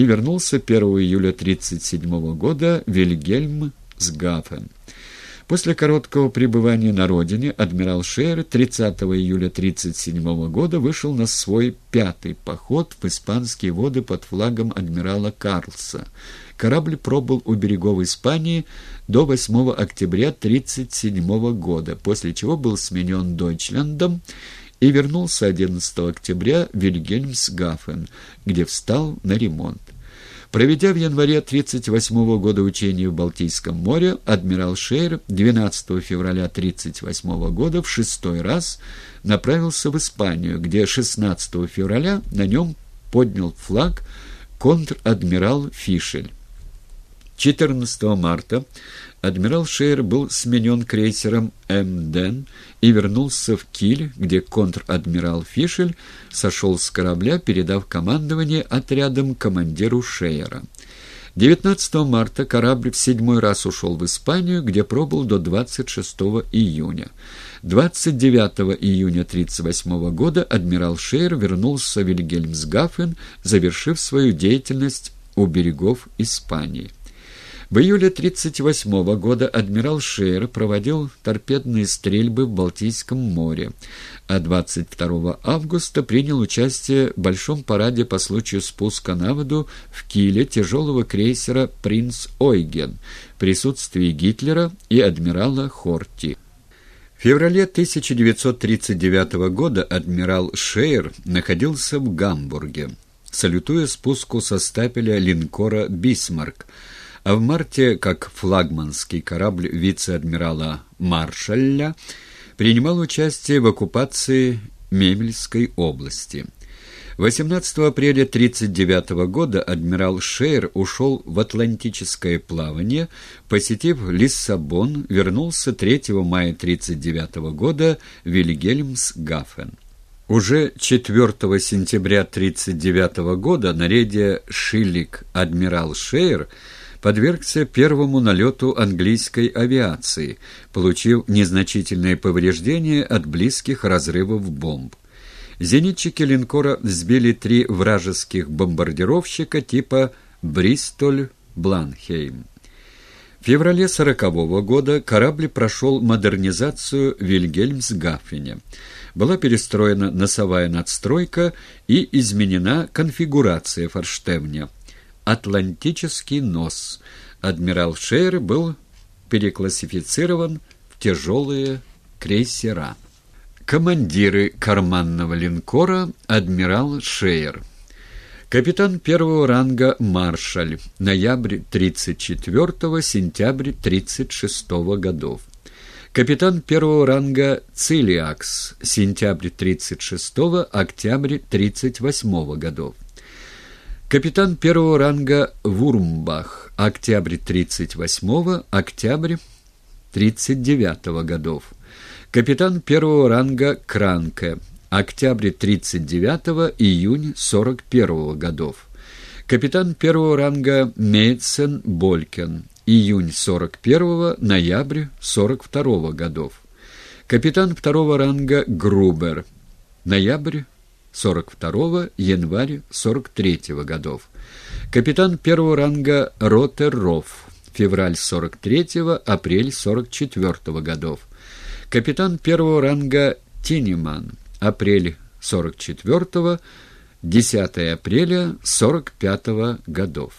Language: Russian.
и вернулся 1 июля 1937 года Вильгельм Сгафен. После короткого пребывания на родине адмирал Шейер 30 июля 1937 года вышел на свой пятый поход в испанские воды под флагом адмирала Карлса. Корабль пробыл у берегов Испании до 8 октября 1937 года, после чего был сменен Дойчлендом и вернулся 11 октября в Вильгельмсгафен, где встал на ремонт. Проведя в январе 1938 года учения в Балтийском море, адмирал Шейр 12 февраля 1938 года в шестой раз направился в Испанию, где 16 февраля на нем поднял флаг контр-адмирал Фишель. 14 марта адмирал Шейер был сменен крейсером «Эмден» и вернулся в Киль, где контр-адмирал Фишель сошел с корабля, передав командование отрядом командиру Шейера. 19 марта корабль в седьмой раз ушел в Испанию, где пробыл до 26 июня. 29 июня 1938 года адмирал Шейер вернулся в Вильгельмсгафен, завершив свою деятельность у берегов Испании. В июле 1938 года адмирал Шейер проводил торпедные стрельбы в Балтийском море, а 22 августа принял участие в большом параде по случаю спуска на воду в Киле тяжелого крейсера «Принц Ойген» в присутствии Гитлера и адмирала Хорти. В феврале 1939 года адмирал Шейер находился в Гамбурге, салютуя спуску со стапеля линкора «Бисмарк», а в марте, как флагманский корабль вице-адмирала Маршалля, принимал участие в оккупации Мемельской области. 18 апреля 1939 года адмирал Шейер ушел в атлантическое плавание, посетив Лиссабон, вернулся 3 мая 1939 года в Вильгельмсгафен. Уже 4 сентября 1939 года на рейде «Шиллик» адмирал Шейер подвергся первому налету английской авиации, получив незначительные повреждения от близких разрывов бомб. Зенитчики линкора сбили три вражеских бомбардировщика типа «Бристоль-Бланхейм». В феврале 1940 года корабль прошел модернизацию в Вильгельмсгафене. Была перестроена носовая надстройка и изменена конфигурация форштевня – «Атлантический нос». Адмирал Шейер был переклассифицирован в тяжелые крейсера. Командиры карманного линкора «Адмирал Шейер». Капитан первого ранга «Маршаль», ноябрь 34 сентябрь 36 годов. Капитан первого ранга «Цилиакс», сентябрь 36 октябрь 38 годов. Капитан первого ранга Вурмбах, октябрь 38-го, октябрь 39-го годов. Капитан первого ранга Кранке, октябрь 39-го, июнь 41-го годов. Капитан первого ранга Мейцен Болькен, июнь 41-го, ноябрь 42-го годов. Капитан второго ранга Грубер, ноябрь 42 январь 43 годов. Капитан первого ранга Ротеров, февраль 43 апрель 44 годов. Капитан первого ранга Тинеман, апрель 44 10 апреля 45 годов.